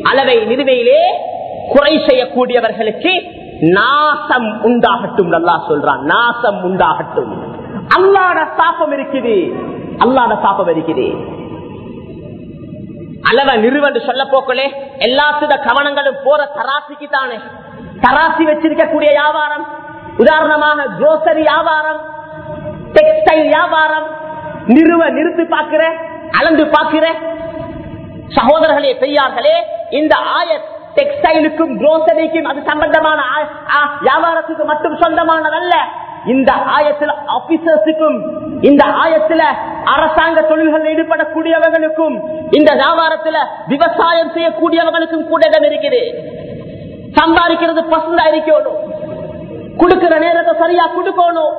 அளவை நிறுவையிலே குறை செய்யக்கூடியவர்களுக்கு நாசம் உண்டாகட்டும் நல்லா சொல்றான். நாசம் உண்டாகட்டும். அல்லாட சாப்பம் இருக்குது. அல்லாட சாப்பம் இருக்குது. அளவ நிறுவன் சொல்ல போக்களே எல்லாத்துட கவனங்களும் போற தராசிக்கு தானே. தராசி வச்சிருக்கக்கூடிய வியாபாரம் உதாரணமாக குரோசரி வியாபாரம் டெக்ஸ்டைல் வியாபாரம் நிறுவ நிறுத்து பார்க்கிற அளந்து பார்க்கிற சகோதரர்களே பெரியார்களே இந்த ஆயத் டெக்ஸ்டைலுக்கும் குரோசரிக்கும் அது சம்பந்தமான வியாபாரத்துக்கு மட்டும் சொந்தமானதல்ல. இந்த ஆயத்துல ஆபீசர்ஸுக்கும் இந்த ஆயத்துல அரசாங்க தொழில்கள் ஈடுபடக்கூடியவர்களுக்கும் இந்த வியாபாரத்துல விவசாயம் செய்யக்கூடியவர்களுக்கும் கூட இடம் இருக்குது. சம்பாதிக்கிறது பசுந்தா இருக்கணும். கொடுக்கிற நேரத்தை சரியா கொடுக்கணும்.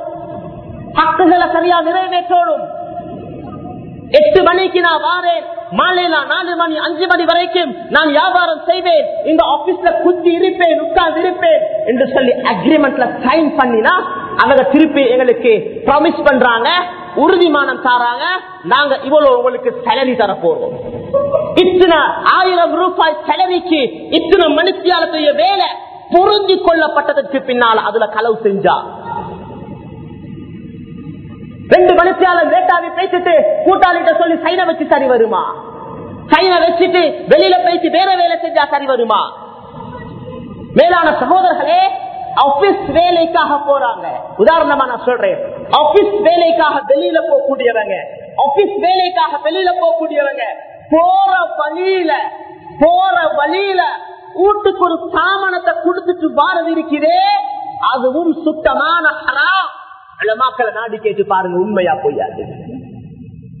பக்குகளை சரியா நிறைவேற்றணும். எட்டு மணிக்கு நான் வாரேன். மாலையில நாலு மணி அஞ்சு மணி வரைக்கும் நான் வியாபாரம் செய்வேன். இந்த ஆபீஸ்ல குத்தி இருப்பேன் உட்கார்ந்து இருப்பேன் என்று சொல்லி அக்ரிமெண்ட்ல சைன் பண்ணினா அவங்க திருப்பி எங்களுக்கு ப்ராமிஸ் பண்றாங்க உறுதிமானம் தாராங்க நாங்க இவ்வளவு உங்களுக்கு சேலரி தர போறோம் இத்தனை ஆயிரம் ரூபாய் சேலரிக்கு இத்தனை மனுஷியாலத்துடைய வேலை பொருந்தி கொள்ளப்பட்டதற்கு பின்னால் அதுல களவு செஞ்சா. ரெண்டு மனுஷியாளர் வேட்டாவை பேசிட்டு கூட்டாளிகிட்ட சொல்லி சைன வச்சு சரி வருமா? சைன வச்சுட்டு வெளியில பேசி வேற வேலை செஞ்சா சரி வருமா? மேலான சகோதரர்களே ஆபீஸ் வேலைக்காக போறாங்க. உதாரணமா நான் சொல்றேன். ஆபீஸ் வேலைக்காக வெளியில போகக்கூடியவங்க ஆபீஸ் வேலைக்காக வெளியில போகக்கூடியவங்க போற வழியில போற வழியில வீட்டுக்கு ஒரு சாமனத்தை கொடுத்துட்டு வாரது இருக்குதே அதுவும் சுத்தமான ஹராம். மக்களை நாடி கேட்டு பாருங்க உண்மையா பொய்யாது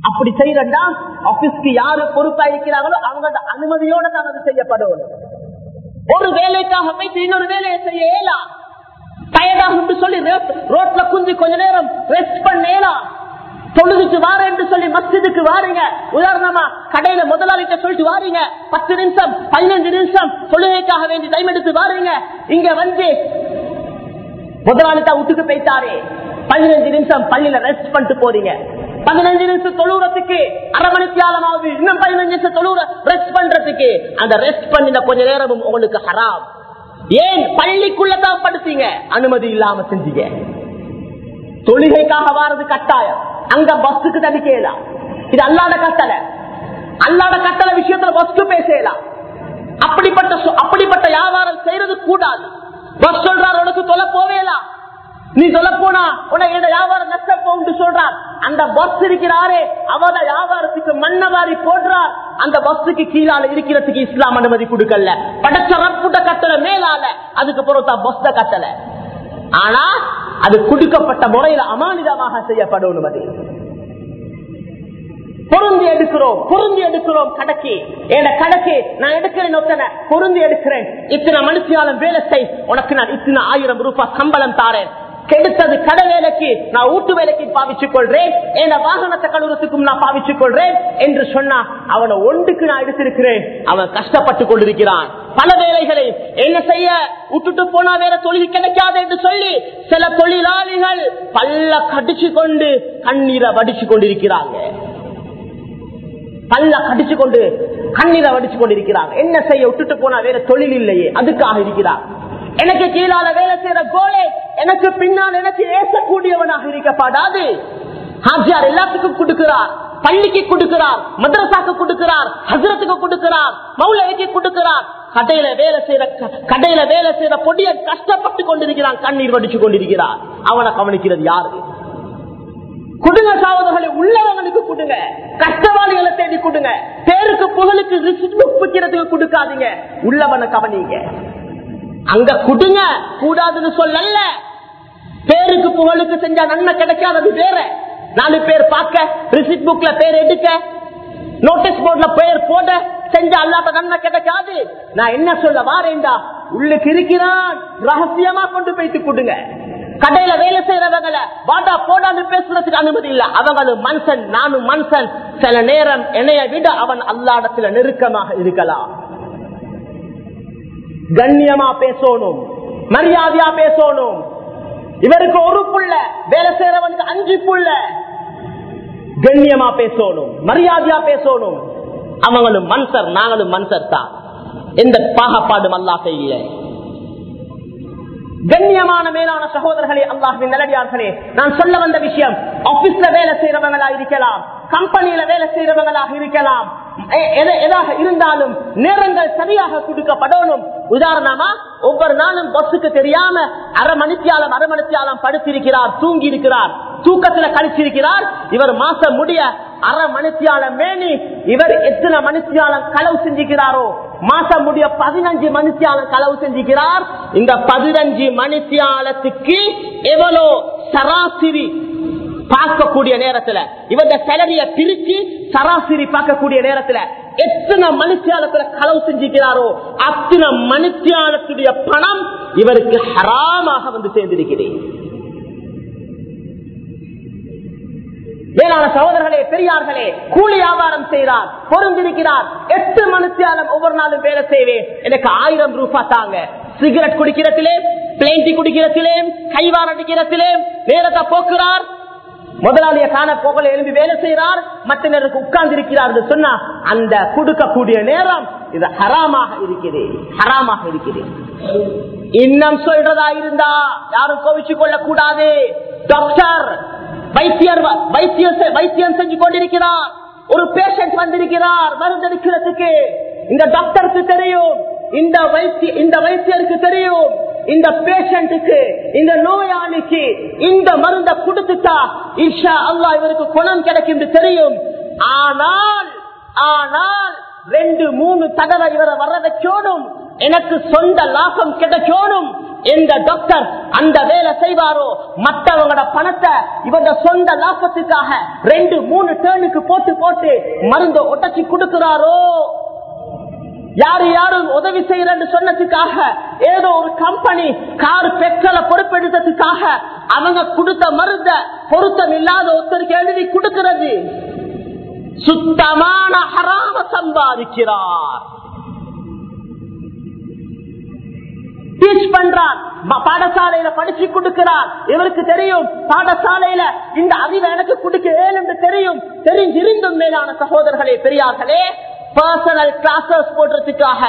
அப்படி செய்யறா ஆபீஸ்க்கு யாரு பொறுப்பா இருக்கிறாங்களோ அவங்க அனுமதியோட தான் அது செய்யப்படும். ஒரு வேலைக்காக போயிட்டு இன்னொரு வேலையை செய்ய இயலாம் டயர்டாக சொல்லி ரோட்ல குந்தி கொஞ்ச நேரம் ரெஸ்ட் பண்ணலாம் தொழுதுக்கு வாரேன் என்று சொல்லி மஸ்ஜிதுக்கு வாருங்க. உதாரணமா கடையில முதலாளிட்ட சொல்லிட்டு வாருங்க. பத்து நிமிஷம் பதினஞ்சு நிமிஷம் தொழுகைக்காக வேண்டி டைம் எடுத்து வாருங்க. இங்க வந்து முதலாளித்தா விட்டுக்கு வீட்டுக்கு போயிட்டாரே. பதினஞ்சு நிமிஷம் பள்ளியில ரெஸ்ட் பண்ணிட்டு போறீங்க. பதினஞ்சு நிமிஷம் தொழுறதுக்கு அரை மணிக்கு ஆழமாவது இன்னும் பதினஞ்சு நிமிஷம் தொழுற ரெஸ்ட் பண்றதுக்கு. அந்த ரெஸ்ட் பண்ணின கொஞ்ச நேரமும் உங்களுக்கு ஹராம் ஏன்? பள்ளிக்குள்ளதான் படுத்தீங்க. அனுமதி இல்லாம செஞ்சீங்க. தொழுகைக்காக வாரது கட்டாயம். அங்க பஸ்ஸுக்கு தடிக்கலாம் இது அல்லாத கட்டளை. அல்லாத கட்டளை விஷயத்துல பஸ்க்கு பேசலாம். அப்படிப்பட்ட அப்படிப்பட்ட வியாபாரம் செய்யறது கூடாது. பஸ் சொல்றாரு உனக்கு தொலை போவேலாம். நீ சொல்ல போனா உனக்கு இந்த வியாபாரம் நஷ்டம் போகும் சொல்றார். அந்த பஸ் இருக்கிறாரே அவத வியாபாரத்துக்கு மண்ணவாரி போடுறார். அந்த பஸ்ஸுக்கு கீழால இருக்கிறதுக்கு இஸ்லாம் அனுமதி கொடுக்கல. படைச்ச ரப்புட்ட கட்டல மேலால அதுக்கு பொறுத்தா பஸ் கட்டல ஆனா அது கொடுக்கப்பட்ட முறையில அமானிதமாக செய்யப்படும் அனுமதி பொருந்தி எடுக்கிறோம் பொருந்தி எடுக்கிறோம் கடைக்கு. என் கடைக்கு நான் எடுக்கிறேன் ஒத்தனை பொருந்தி எடுக்கிறேன். இத்தனை மனுஷியாலும் வேலை செய் உனக்கு நான் இத்தனை ஆயிரம் ரூபாய் சம்பளம் தாரேன். கெடுத்தது கடை வேலைக்கு நான் ஊட்டு வேலைக்கு பாவிச்சுக் கொள்றேன் என் வாகனத்தை கழுவுறதுக்கும் நான் பாவிச்சுக் கொள்றேன் என்று சொன்னா அவனை ஒன்றுக்கு நான் எடுத்திருக்கிறேன். அவன் கஷ்டப்பட்டு கொண்டிருக்கிறான். பல வேலைகளை என்ன செய்ய? விட்டுட்டு போனா வேற தொழில் கிடைக்காது என்று சொல்லி சில தொழிலாளிகள் பல்ல கடிச்சு கொண்டு கண்ணீரை வடிச்சு கொண்டிருக்கிறாங்க. பல்ல கடிச்சு கொண்டு கண்ணீரை வடிச்சு கொண்டிருக்கிறாங்க. என்ன செய்ய? விட்டுட்டு போனா வேற தொழில் இல்லையே. அதுக்காக இருக்கிறார் எனக்கு கீழால வேலை செய்யற கோலை எனக்கு பின்னால் எனக்கு ஏசக்கூடியவனாக இருக்கப்படாது. ஹாஜியார் எல்லாத்துக்கும் கொடுக்கிறார். பள்ளிக்கு கொடுக்கிறார். மதரசாக்கு கொடுக்கிறார். ஹசரத்துக்கு கொடுக்கிறார். மௌலவிக்கு கொடுக்கிறார். கடையில வேலை செய்யற கடையில வேலை செய்யற பொடிய கஷ்டப்பட்டு கொண்டிருக்கிறான். கண்ணீர் வடிச்சு கொண்டிருக்கிறார். அவனை கவனிக்கிறது யாரு? குடுங்க சாவதர்களை உள்ளவங்களுக்கு கொடுங்க. கஷ்டவாளிகளை தேடி கொடுங்க. பேருக்கு புகழுக்கு ஒப்புக்கிறதுக்கு கொடுக்காதீங்க. உள்ளவனை கவனிங்க. அங்க குடுங்க கூடாதுன்னு சொல்லல பேருக்கு புகழுக்கு செஞ்சா நன்மை கிடைக்காதது வேற. நாலு பேர் பார்க்க ரிசிப்ட் புக்ல பேர் எடுக்க நோட்டீஸ் போர்ட்ல பேர் போட செஞ்சா அல்லாத நன்மை கிடைக்காது. நான் என்ன சொல்ல வாரேண்டா உள்ளுக்கு இருக்கிறான். ரகசியமா கொண்டு போயிட்டு கொடுங்க. கடையில வேலை செய்யறவங்கள வாடா போடான்னு பேசுறதுக்கு அனுமதி இல்ல. அவங்க மனுஷன் நானும் மனுஷன். சில நேரம் என்னைய விட அவன் அல்லாடத்துல நெருக்கமாக இருக்கலாம். கண்ணியமா பேசணும் மரியாதையா பேசணும். இவருக்கு ஒரு புள்ள வேலை செய்யறவனுக்கு அஞ்சு புள்ள. கண்ணியமா பேசணும் மரியாதையா பேசணும். அவங்களும் மன்சர் நாங்களும் மன்சர் தான் எந்த பாகப்பாடும் அல்லா செய்யல. கண்ணியமான மேலான சகோதரர்களே அல்லாஹின் நிலவியார்களே நான் சொல்ல வந்த விஷயம் ஆபீஸ்ல வேலை செய்யறவங்களா இருக்கலாம் கம்பெனியில வேலை செய்யறவங்களாக இருக்கலாம் எதாக இருந்தாலும் நேரங்கள் சரியாக கொடுக்கப்படணும். உதாரணமா ஒவ்வொரு நாளும் பஸ்ஸுக்கு தெரியாம அரை மணித்தியாலம் அரை மணித்தியாலம் படுத்திருக்கிறார் தூங்கி இருக்கிறார் தூக்கத்துல கழிச்சிருக்கிறார் இவர் மாசம் முடிய அரை மணித்தியாலம் மேனி இவர் எத்தனை மணித்தியாலம் களவு செஞ்சுக்கிறாரோ மாசம் முடிய பதினஞ்சு மனுஷியாளர் களவு செஞ்சுக்கிறார். இந்த பதினஞ்சு மணித்தியாலத்துக்கு எவ்வளோ சராசரி பார்க்கக்கூடிய நேரத்துல இவங்க சேலரிய பிரிச்சு சராசரி பார்க்கக்கூடிய நேரத்துல எத்தனை மனுஷியாளத்துல களவு செஞ்சுக்கிறாரோ அத்தனை மனுஷியாளத்துடைய பணம் இவருக்கு ஹராமாக வந்து சேர்ந்திருக்கிறேன் மேலான சகோதரர்களே பெரியார்களே கூலி வியாபாரம் செய்கிறார் பொருந்திருக்கிறார் எட்டு மனுஷாலும் ஒவ்வொரு நாளும் வேலை செய்வேன். எனக்கு ஆயிரம் ரூபாய் தாங்க. சிகரெட் குடிக்கிறதிலே பிளேண்டி குடிக்கிறதிலே கைவார் அடிக்கிறதிலே நேரத்தை போக்குறார். முதலாளிய காண போகல எழுந்து வேலை செய்கிறார். மற்ற நேருக்கு உட்கார்ந்து இருக்கிறார் என்று சொன்னா அந்த கொடுக்கக்கூடிய நேரம் இது ஹராமாக இருக்கிறது. ஹராமாக இருக்கிறேன் இன்னும் சொல்றதா இருந்தா யாரும் கோவிச்சு கொள்ள கூடாது டாக்டர் வைத்தியர் வ- வைத்தியம் செ- வைத்தியம் செஞ்சு கொண்டிருக்கிறார் ஒரு பேஷண்ட் வந்திருக்கிறார் மருந்தெடுக்கிறதுக்கு இந்த டாக்டருக்கு தெரியும். இந்த வைத்திய இந்த வைத்தியருக்கு தெரியும். இந்த பேஷண்ட்டுக்கு இந்த நோயாளிக்கு இந்த மருந்த கொடுத்துட்டா இஷா அல்லா இவருக்கு குணம் கிடைக்கும் தெரியும். ஆனால் ஆனால் ரெண்டு மூணு தடவை இவரை வர வைக்கணும். எனக்கு சொந்த லாபம் கிடைக்கணும். எந்த டாக்டர் அந்த வேலை செய்வாரோ மற்றவங்களோட பணத்தை இவங்க சொந்த லாபத்துக்காக ரெண்டு மூணு டேர்னுக்கு போட்டு போட்டு மருந்த ஒட்டச்சி கொடுக்கிறாரோ? யாரு யாரும் உதவி செய்யறன்னு சொன்னதுக்காக ஏதோ ஒரு கம்பெனி கார் பெட்ரோல பொறுப்பெடுத்ததுக்காக அவங்க கொடுத்த மருந்த பொருத்தம் இல்லாத ஒருத்தருக்கு எழுதி கொடுக்கிறது. சுத்தமான ஹராம சம்பாதிக்கிறார். டீச் பண்றார் பாடசாலையில படிச்சு கொடுக்கிறார் இவருக்கு தெரியும். பாடசாலையில இந்த அறிவை எனக்கு கொடுக்க என்று தெரியும். தெரிஞ்சிருந்தும் மேலான சகோதரர்களே பெரியார்களே பர்சனல் கிளாஸஸ் போடுறதுக்காக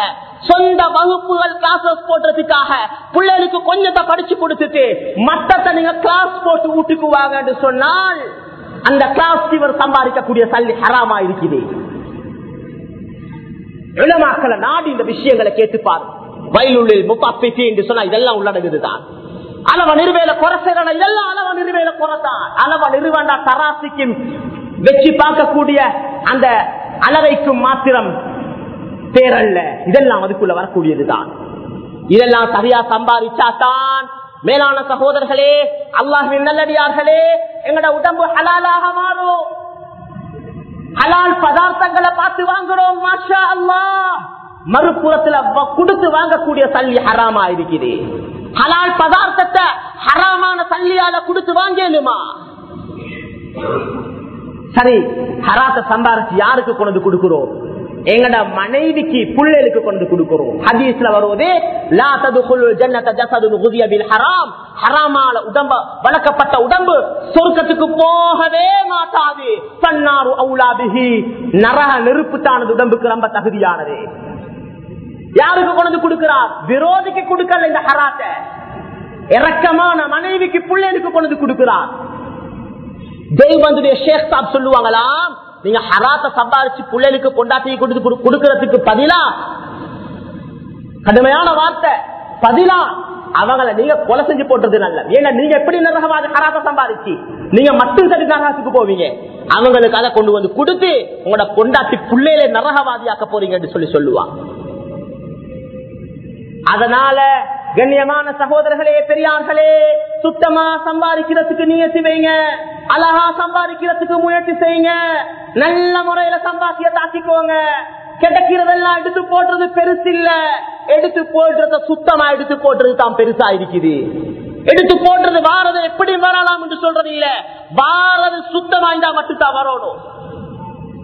சொந்த வகுப்புகள் கிளாஸஸ் போடுறதுக்காக பிள்ளைகளுக்கு கொஞ்சத்தை படிச்சு கொடுத்துட்டு மத்தத்தை நீங்க கிளாஸ் போட்டு வீட்டுக்கு வாங்க சொன்னால் அந்த கிளாஸ் இவர் சம்பாதிக்கக்கூடிய சல்லி ஹராமா இருக்குது இளமாக்களை நாடு இந்த விஷயங்களை கேட்டுப்பாரு. வயலுள்ளில் முப்பாப்பி என்று சொன்னா இதெல்லாம் உள்ளடங்குதுதான். அளவ நிறுவேல குறை இதெல்லாம் அளவ நிறுவேல குறைதான் அளவ நிறுவண்டா தராசிக்கும் வச்சு பார்க்கக்கூடிய அந்த அளவைக்கும் மாத்திரம் பேரல்ல. இதெல்லாம் அதுக்குள்ள வரக்கூடியதுதான். இதெல்லாம் சரியா சம்பாதிச்சாதான் மேலான சகோதரர்களே அல்லாஹின் நல்லடியார்களே எங்கட உடம்பு ஹலாலாக மாறும். ஹலால் பதார்த்தங்களை பார்த்து வாங்குறோம் மாஷா அல்லாஹ். மறுபுறத்துல கொடுத்து வாங்கக்கூடிய சல்லி ஹராமா இருக்குது ஹலால் பதார்த்தத்தை ஹராமான சல்லியால கொடுத்து வாங்கலுமா? சரி ஹராத்த சம்பாரிச்சு யாருக்கு கொண்டு கொடுக்கிறோம்? எங்கட மனைவிக்கு புள்ளலுக்கு கொண்டு கொடுக்கிறோம். ஹதீஸ்ல வருவது லா ததுகுல் ஜன்னத ஜஸதுன் குதிய பில் ஹராம். ஹராமால உடம்ப வளர்க்கப்பட்ட உடம்பு சொர்க்கத்துக்கு போகவே மாட்டாது. சன்னாரு அவுலாபிஹி நரக நெருப்பு தானது உடம்புக்கு ரொம்ப தகுதியானது. யாருக்கு கொண்டு கொடுக்கிறார்? விரோதிக்கு கொடுக்கல இந்த ஹராத்த. இறக்கமான மனைவிக்கு பிள்ளைகளுக்கு கொண்டு கொடுக்கிறார். தெய்வந்துடைய ஷேக் சாப் சொல்லுவாங்களாம் நீங்க ஹராத்த சம்பாரிச்சு பிள்ளைகளுக்கு கொண்டாட்டி கொடுத்து கொடுக்கறதுக்கு பதிலா? கடுமையான வார்த்தை. பதிலா? அவங்கள நீங்க கொலை செஞ்சு போட்டது நல்ல ஏன்னா நீங்க எப்படி நரகவாத ஹராத்த சம்பாதிச்சு நீங்க மட்டும் சரி நரகத்துக்கு போவீங்க. அவங்களுக்கு அதை கொண்டு வந்து கொடுத்து உங்களோட கொண்டாட்டி பிள்ளையில நரகவாதியாக்க போறீங்கன்னு சொல்லி சொல்லுவாங்க. அதனால கண்ணியமான சகோதரர்களே பெரியார்களே சுத்தமா சம்பாதிக்கிறதுக்கு நீயத்தி வைங்க. அழகா சம்பாதிக்கிறதுக்கு முயற்சி செய்யுங்க. நல்ல முறையில சம்பாத்திய தாக்கிக்கோங்க. கிடைக்கிறதெல்லாம் எடுத்து போடுறது பெருசு இல்ல எடுத்து போடுறத சுத்தமா எடுத்து போடுறது தான் பெருசா இருக்குது எடுத்து போடுறது வாரது எப்படி வரலாம் என்று சொல்றது இல்ல வாரது சுத்தமா இருந்தா மட்டும்தான் வரணும்.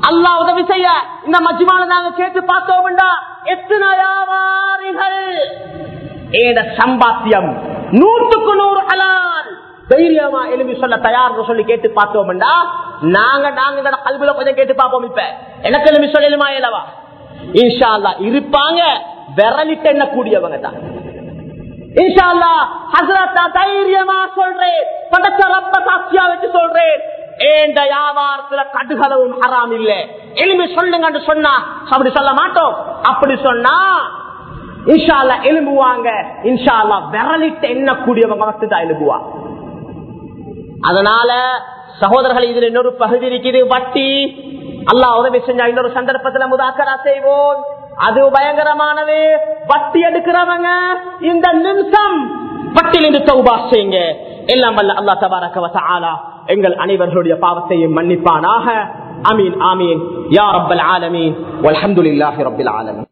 அல்லாஹ் உதவி செய்ய இந்த மஜ்மால நாங்க கேட்டு பார்த்தோம்டா எத்தனை வியாபாரிகள் ஏட சம்பாத்தியம்? நூற்றுக்கு நூறு ஹலால். தைரியமா எழுதி சொல்ல தயார் சொல்லி கேட்டு பார்த்தோம்டா நாங்க நாங்க கல்வில கொஞ்சம் கேட்டு பார்ப்போம் இப்ப. எனக்கு எழுதி சொல்லலுமா இல்லவா? இன்ஷா அல்லாஹ் இருப்பாங்க விரலிட்டு என்ன கூடியவங்க தான். இன்ஷா அல்லாஹ் ஹஸ்ரத் தைரியமா சொல்றேன். படைச்ச ரப்ப சாட்சியா வச்சு சொல்றேன். ஏண்ட வியாபாரத்துல கடுகளவும் ஹராம் இல்ல? எலும்பு சொல்லுங்கன்னு சொன்னா அப்படி சொல்ல மாட்டோம். அப்படி சொன்னா இன்ஷா அல்லாஹ் எலும்புவாங்க இன்ஷா அல்லாஹ் விரலிட்டு எண்ணக்கூடியவங்க மட்டும்தான் எலும்புவா அதனால சகோதரர்கள் இதுல இன்னொரு பகுதி இருக்குது. வட்டி. அல்லாஹ் உதவி செஞ்சா இன்னொரு சந்தர்ப்பத்துல முதாக்கரா செய்வோம். அது பயங்கரமானது. வட்டி எடுக்கிறவங்க இந்த நிமிஷம் வட்டிலிருந்து தௌபா செய்யுங்க. எல்லாம் வல்ல அல்லா தபாரக வசஆலா எங்கள் அனைவர்களுடைய பாவத்தையும் மன்னிப்பானாக அமீன் ஆமீன் யா ரப்பல் ஆலமீன் வல்ஹம்துலில்லாஹி ரப்பில் ஆலமீன்